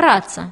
праца